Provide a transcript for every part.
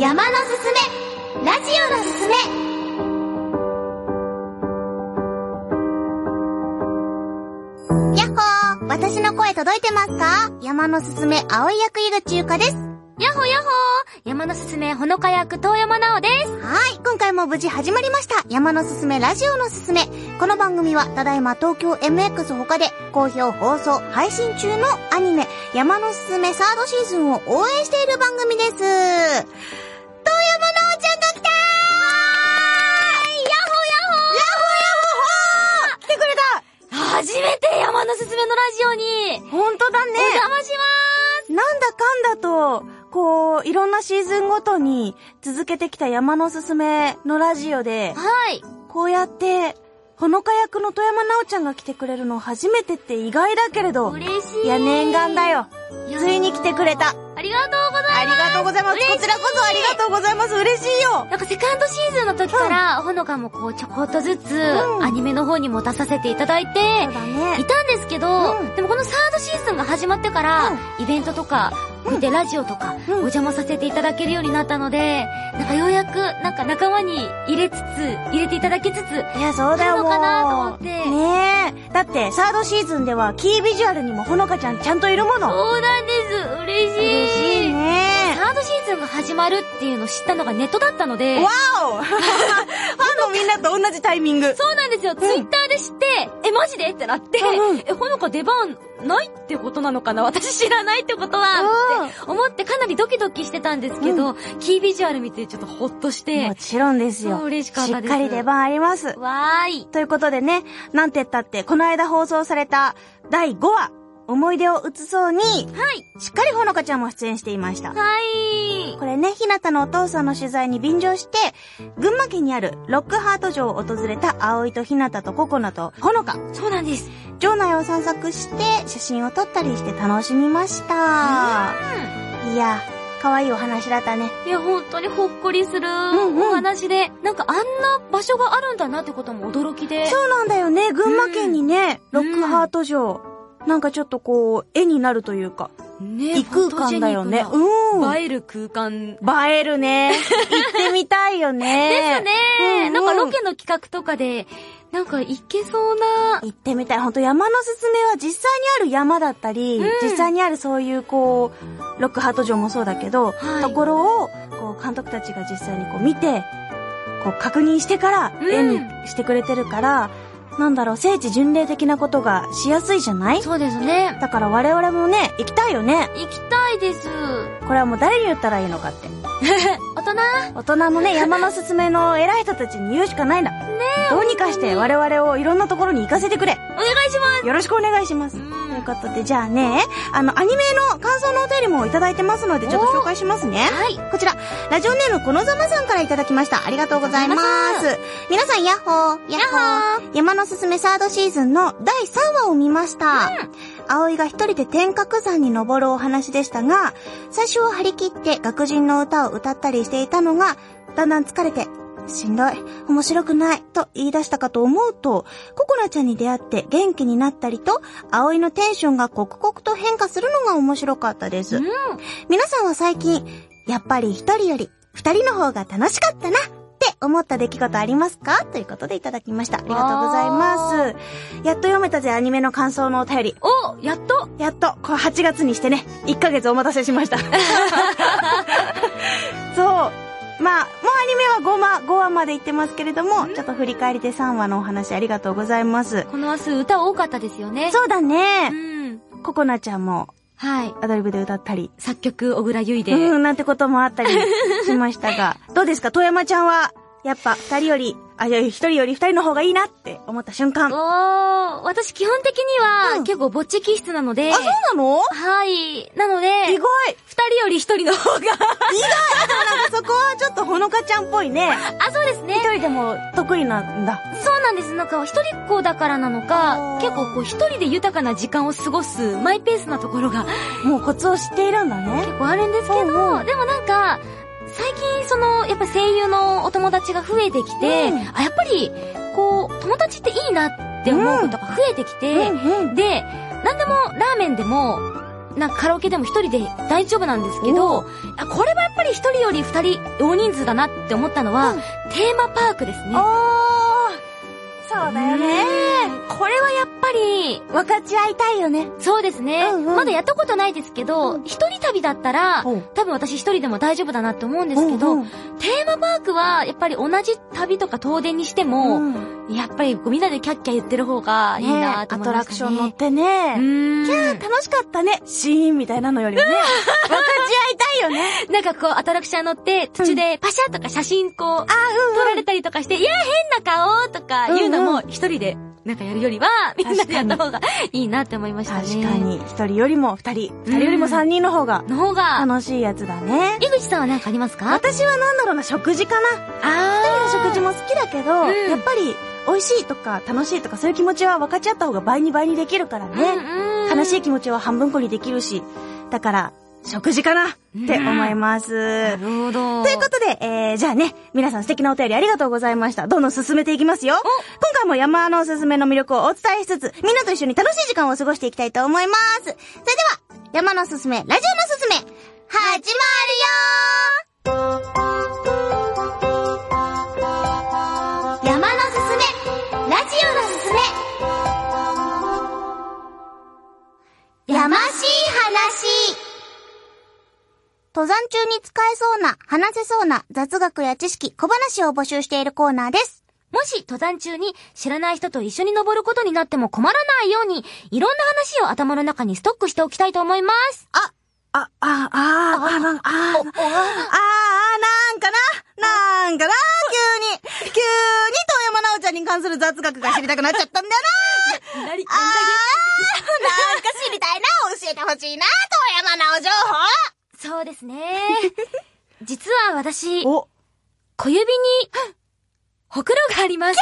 山のすすめラジオのすすめやっほー私の声届いてますか？山のすすめ青い役井口ゆかです。やっほやっほー山のすすめほのか役遠山なおです。はい、今回も無事始まりました。山のすすめラジオのすすめ。この番組は、ただいま東京 MX 他で好評放送、配信中のアニメ、山のすすめサードシーズンを応援している番組です。のすすめのラジオに、た本当だねお邪魔しなんだかんだと、こう、いろんなシーズンごとに続けてきた山のすすめのラジオでま、す。はい。こうやって、ほのか役の富山なおちゃんが来てくれるの初めてって意外だけれど、嬉しい。いや、念願だよ。ついに来てくれた。ありがとうございます。ありがとうございます。こちらこそありがとうございます。嬉しいよ。なんかセカンドシーズンの時から、ほのかもこうちょこっとずつ、んアニメの方にも出させていただいて、い。たんですけど、うんでもこのサードシーズンが始まってから、イベントとか、見てラジオとか、うんお邪魔させていただけるようになったので、なんかようやく、なんか仲間に入れつつ、入れていただきつつ、いや、そうだよ、のかなと思ってねえ。だって、サードシーズンでは、キービジュアルにもほのかちゃんちゃんといるもの。そうなんです。嬉しい。嬉しいね。サードシーズンが始まるっていうのを知ったのがネットだったので、わお ファンのみんなと同じタイミング。そうなんですよ。ツイッターで知って、え、マジで？ってなって、え、ほのか出番ないってことなのかな？私知らないってことは、って思ってかなりドキドキしてたんですけど、キービジュアル見てちょっとホッとしても、ちろんですよ。嬉しかったですしっかり出番あります。わーい。ということでね、なんて言ったって、この間放送された第5話、思い出を移そうに、はい。しっかりほのかちゃんも出演していました。はい。これね、ひなたのお父さんの取材に便乗して、群馬県にあるロックハート城を訪れた葵とひなたとココナとほのか。そうなんです。城内を散策して、写真を撮ったりして楽しみました。いや、可愛いお話だったね。いや、本当にほっこりするんうんお話で、なんかあんな場所があるんだなってことも驚きで。そうなんだよね。群馬県にね、ロックハート城。なんかちょっとこう、絵になるというか、ね異空間だよね。うん。な映える空間。映えるね。行ってみたいよね。ですよね、うんうんなんかロケの企画とかで、なんか行けそうな、行ってみたい。ほんと山のすすめは実際にある山だったり、うん実際にあるそういうこう、ロックハート城もそうだけど、はいところを、こう監督たちが実際にこう見て、こう確認してからうん絵にしてくれてるから、なんだろう、聖地巡礼的なことがしやすいじゃない？そうですね。だから我々もね、行きたいよね。行きたいです。これはもう誰に言ったらいいのかって。大人？大人のね、山のすすめの偉い人たちに言うしかないんだ。どうにかして我々をいろんなところに行かせてくれ。お願いしますよろしくお願いします。うんということで、じゃあね、あの、アニメの感想のお便りもいただいてますので、ちょっと紹介しますね。はい。こちら、ラジオネームこのざまさんからいただきました。ありがとうございます。皆さん、ヤッホー、ヤッホー。山のすすめサードシーズンの第3話を見ました。葵が一人で天角山に登るお話でしたが、最初は張り切って学人の歌を歌ったりしていたのが、だんだん疲れて、しんどい、面白くない、と言い出したかと思うと、ココナちゃんに出会って元気になったりと、葵のテンションが刻々と変化するのが面白かったです。うん。皆さんは最近、やっぱり一人より二人の方が楽しかったなって思った出来事ありますか？ということでいただきました。ありがとうございます。やっと読めたぜ、アニメの感想のお便り。おやっと？やっと、これ8月にしてね、1ヶ月お待たせしました。そう。まあ、もうアニメは5話、5話まで行ってますけれども、ちょっと振り返りで3話のお話ありがとうございます。この明日歌多かったですよね。そうだうね。ん。ココナちゃんもはい。アドリブで歌ったり、作曲、小倉優衣で。うん、なんてこともあったりしましたが、どうですか、遠山ちゃんは、やっぱ二人より、あ、いや、一人より二人の方がいいなって思った瞬間。あ、おー、私基本的には、うん結構ぼっち気質なので、そうなの？はい。なので、意外二人より一人の方が、意外なんかそこはちょっとほのかちゃんっぽいね。あ、そうです一ね。人でも得意なんだ。そうなんです。なんか、一人っ子だからなのあかー、結構こう、一人で豊かな時間を過ごす、マイペースなところがもうコツを知っているんだね。結構あるんですけど、でもなんか、最近その、やっぱ声優のお友達が増えてきて、うんあ、やっぱり、こう、友達っていいなって思うことが増えてきて、うんうんで、なんでも、ラーメンでも、なんかカラオケでも一人で大丈夫なんですけど、あこれはやっぱりり一人より二人大人数だなって思ったのは、うんテーマパークですね。そうだよね。うんこれはやっぱり、分かち合いたいよね。そうですね。うんうんまだやったことないですけど、うん旅だったら、多分私一人でも大丈夫だなって思うんですけど、うんうんテーマパークは、やっぱり同じ旅とか遠出にしても、うんやっぱりみんなでキャッキャ言ってる方がいいねなとアトラ思いましたね。クション乗ってね。うーん。キャー楽しかったね。シーンみたいなのよりもね。分かち合いたいよね。なんかこう、アトラクション乗って、途中でパシャとか写真こう、あ、うん撮られたりとかして、いや、変な顔とか言うのうんも、一人で、なんかやるよりは、みんなでやった方がいいなって思いましたね。確か。に、一人よりも二人、二人よりも三人の方がの方が、楽しいやつだね。井口さんは何かありますか？私はなんだろうな、食事かな。あ一人の食事も好きだけど、うんやっぱり、美味しいとか楽しいとかそういう気持ちは分かち合った方が倍に倍にできるからね。悲しいい。気持ちは半分こにできるし、だから、食事かなって思います。なるほど。ということで、えー、じゃあね、皆さん素敵なお便りありがとうございました。どんどん進めていきますよ。今回も山のおすすめの魅力をお伝えしつつ、みんなと一緒に楽しい時間を過ごしていきたいと思います。それでは、山のおすすめ、ラジオのおすすめ、始まるよー山のすすめ、ラジオのすめ。やましい話。登山中に使えそうな、話せそうな雑学や知識、小話を募集しているコーナーです。もし登山中に知らない人と一緒に登ることになっても困らないように、いろんな話を頭の中にストックしておきたいと思います。あ、あ、あ、あ、あ、なんか、あ、あ、あ、なんかな、なんかな、急に、急に遠山奈緒ちゃんに関する雑学が知りたくなっちゃったんだよな。なり、あー、なんか知りたいな、教えてほしいな、遠山奈緒情報。そうですね。実は私、お、小指に、ほくろがあります。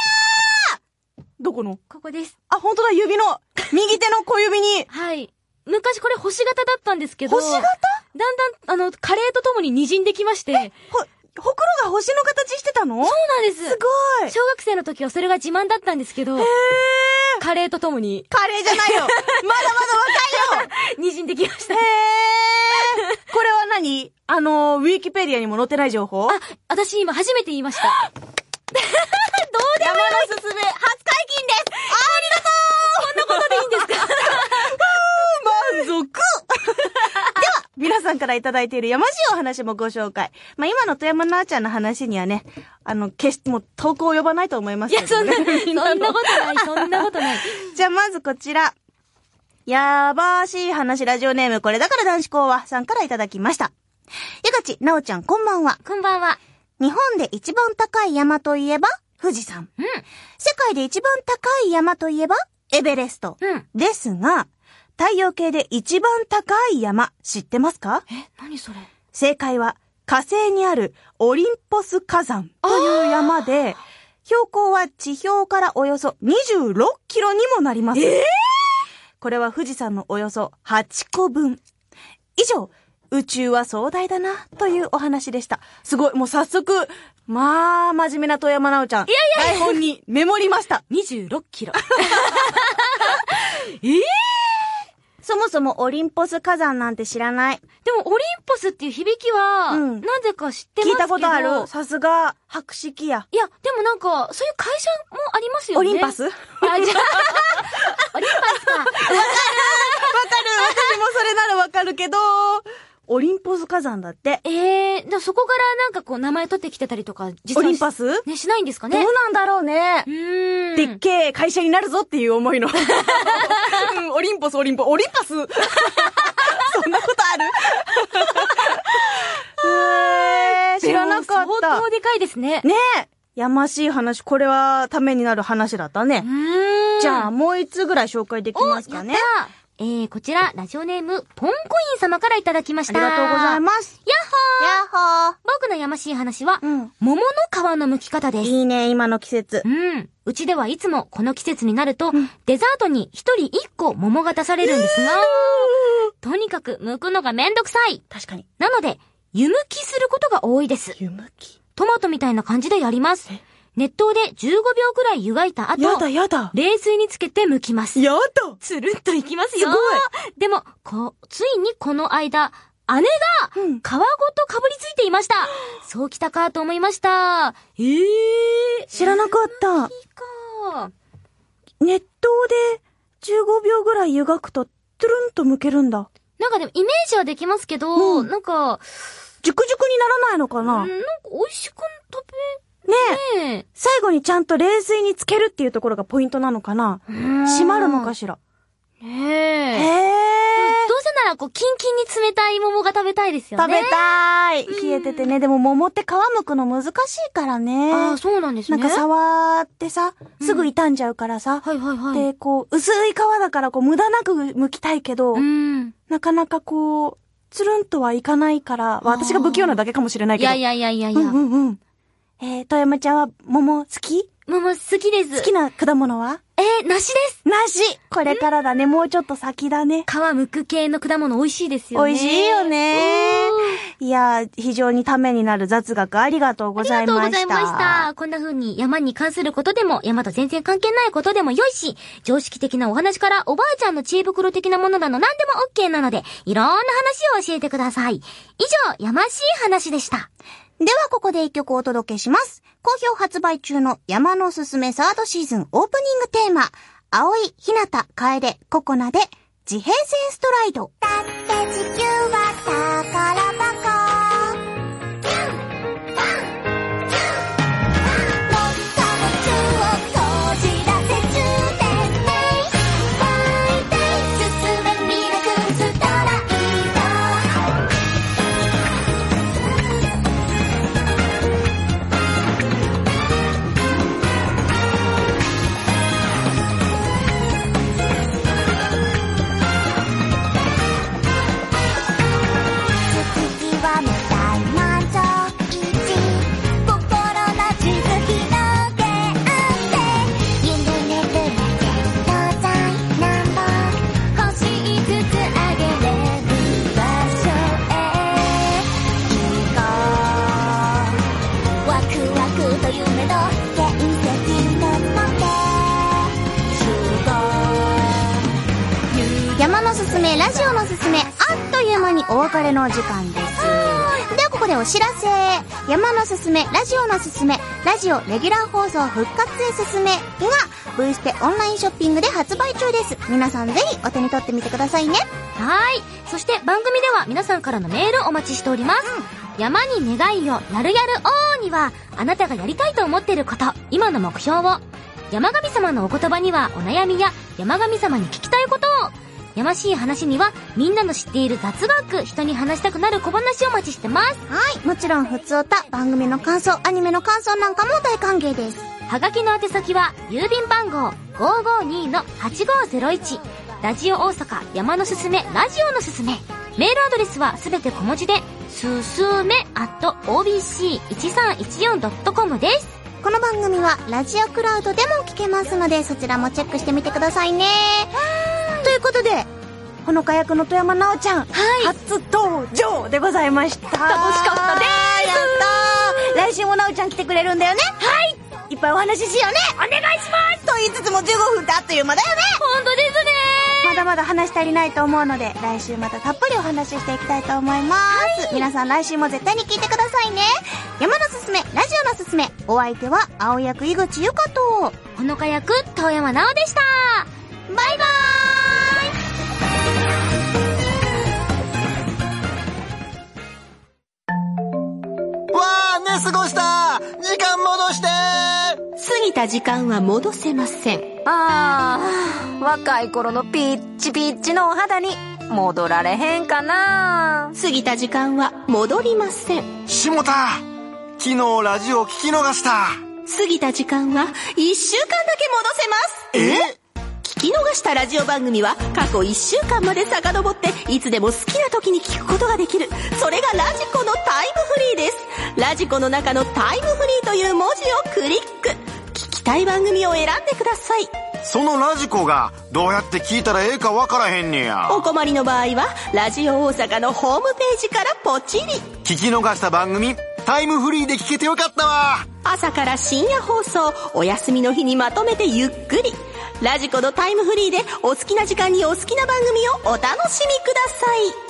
どこの？ここです。あ、本当だ、指の、右手の小指に、はい。昔これ星型だったんですけど、星型？だんだん、あの、加齢とともに滲んできまして、ほ、ほくろが星の形してたの？そうなんです。すごい。小学生の時はそれが自慢だったんですけど、へー。加齢とともに、カレーじゃないよ。まだまだ若いよ。滲んできました。へー。これは何？あの、ウィキペディアにも載ってない情報？あ、私今初めて言いました。どうでも山のすすめ、初解禁ですありがとうこんなことでいいんですか満足では、皆さんからいただいているやましいお話もご紹介。まあ、今の富山なあちゃんの話にはね、あの、決してもう投稿を呼ばないと思いますいや、そんな、そんなことない、そんなことない。じゃあ、まずこちら。やばーしい話ラジオネーム、これだから男子校はさんからいただきました。ゆかち、なおちゃん、こんばんは。こんばんは。日本で一番高い山といえば、富士山。うん。世界で一番高い山といえば、エベレスト。うん。ですが、太陽系で一番高い山、知ってますか？え、何それ？正解は、火星にあるオリンポス火山という山で、標高は地表からおよそ26キロにもなります。これは富士山のおよそ8個分。以上、宇宙は壮大だな、というお話でした。すごい、もう早速、まあ、真面目な富山直ちゃん。いやいや台本にメモりました。?26 キロ。そもそもオリンポス火山なんて知らない。でも、オリンポスっていう響きは、うんなぜか知ってますけど。聞いたことあるさすが、白色や。いや、でもなんか、そういう会社もありますよね。オリンパス？わかるあ、じゃあ、オリンパスか。私もそれならわかるけど、オリンポス火山だって。ええー、そこからなんかこう名前取ってきてたりとか、実オはリンパス？ね、しないんですかどうね。なんだろうねう。ーん。でっけえ会社になるぞっていう思いの。うんオリンポス、オリンポ、オリンパス？そんなことある？知らなかった相。当でかいですね。ねえ。やましい話、これはためになる話だったね。じゃあ、もう一つぐらい紹介できますかね。やったえー、こちら、ラジオネーム、ポンコイン様からいただきました。ありがとうございまます。やっほーやっほ僕のやましい話は、ー。うん。桃の皮の剥き方です。いいね、今の季節。うん。うちではいつもこの季節になると、デザートに一人一個桃が出されるんですが、とにかく剥くのがめんどくさい。確かに。なので、湯むきすることが多いです。湯むき。トマトみたいな感じでやります。熱湯で15秒くらい湯がいた後、やだやだ。冷水につけて剥きます。やだつるっといきますよ。すごでも、こう、ついにこの間、姉が、うん。皮ごとかぶりついていいました。そうきたかと思いました。ええー。知らなかった。いいか。熱湯で15秒ぐらい湯がくと、トゥルンと剥けるんだ。なんかでもイメージはできますけど、うんなんか、熟熟にならないのかうん、ななんか美味しく食ねえ。べ、ね最後にちゃんと冷水につけるっていうところがポイントなのかな？え。閉まるのかしら？ねへえ。え。どうせならこう、キンキンに冷たい桃が食べたいですよね。食べたい。冷えててね。でも桃って皮剥くの難しいからね。ああ、そうなんですね。なんか触ってさ、すぐ傷んじゃうからさ。はいはいはい。で、こう、薄い皮だからこう、無駄なく剥きたいけど、うん。なかなかこう、つるんとはいかないから、まあ私が不器用なだけかもしれないけど。いやいやいやいやいや。うんうんうん。えー、富山ちゃんは桃好き？桃好きです。好きな果物は？えー、梨です。梨これからだね。もうちょっと先だね。皮剥く系の果物美味しいですよね。美味しいよねうん。いやー、非常にためになる雑学ありがとうございました。ありがとうございました。こんな風に山に関することでも、山と全然関係ないことでも良いし、常識的なお話からおばあちゃんの知恵袋的なものなの何でも OK なので、いろんな話を教えてください。以上、やましい話でした。ではここで一曲お届けします。好評発売中の山のすすめサードシーズンオープニングテーマ、青い、ひなた、かえで、ココナで、自閉性ストライド。だって地球は宝め、ラジオのすすめ、あっという間にお別れの時間です。ではここでお知らせ。山のすすめ、ラジオのすすめ、ラジオレギュラー放送復活へすすめが、ブイステオンラインショッピングで発売中です。皆さんぜひお手に取ってみてくださいね。はい。そして番組では皆さんからのメールお待ちしております。山に願いをやるやるおーには、あなたがやりたいと思っていること、今の目標を。山神様のお言葉にはお悩みや山神様に聞きたいことを。やましい話にはみんなの知っている雑学、人に話したくなる小話をお待ちしてます。はい。もちろん、ふつおた、番組の感想、アニメの感想なんかも大歓迎です。はがきの宛先は、郵便番号552-8501。ラジオ大阪山のすすめ、ラジオのすすめ。メールアドレスはすべて小文字で、すすめ at obc1314.com です。この番組は、ラジオクラウドでも聞けますので、そちらもチェックしてみてくださいね。ということで、ほのか役の富山奈緒ちゃん、はい。初登場でございました。楽しかったです。やったー。来週も奈緒ちゃん来てくれるんだよね。はい。いっぱいお話ししようね。お願いします。と言いつつも15分ってあっという間だよね。本当ですね。まだまだ話足りないと思うので、来週またたっぷりお話ししていきたいと思います。皆さん来週も絶対に聞いてくださいね。山のすすめ、ラジオのすすめ、お相手は、青役井口ゆかと、ほのか役、遠山奈緒でした。バイバーイ過ごした時間戻して過ぎた時間は戻せません。ああ、若い頃のピッチピッチのお肌に戻られへんかな過ぎた時間は戻りません。しもた昨日ラジオ聞き逃した過ぎた時間は一週間だけ戻せます。え？聞き逃したラジオ番組は過去1週間まで遡っていつでも好きな時に聞くことができる。それがラジコのタイムフリーです。ラジコの中のタイムフリーという文字をクリック。聞きたい番組を選んでください。そのラジコがどうやって聞いたらええかわからへんねやお困りの場合は、ラジオ大阪のホームページからポチリ。聞き逃した番組タイムフリーで聞けてよかったわ朝から深夜放送、お休みの日にまとめてゆっくり。ラジコのタイムフリーでお好きな時間にお好きな番組をお楽しみください。